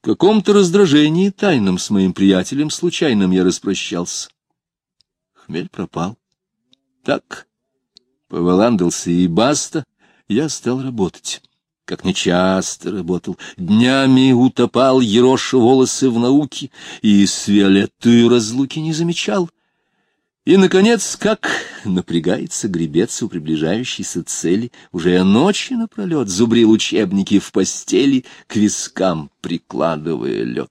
Каком-то раздражении тайном с моим приятелем случайным я распрощался. Хмель пропал. Так, поваландался и баста, я стал работать. Как нечасто работал, днями утопал ероша волосы в науке, и с Виолеттой разлуки не замечал. И, наконец, как напрягается гребец у приближающейся цели, уже ночи напролет зубрил учебники в постели, к вискам прикладывая лед.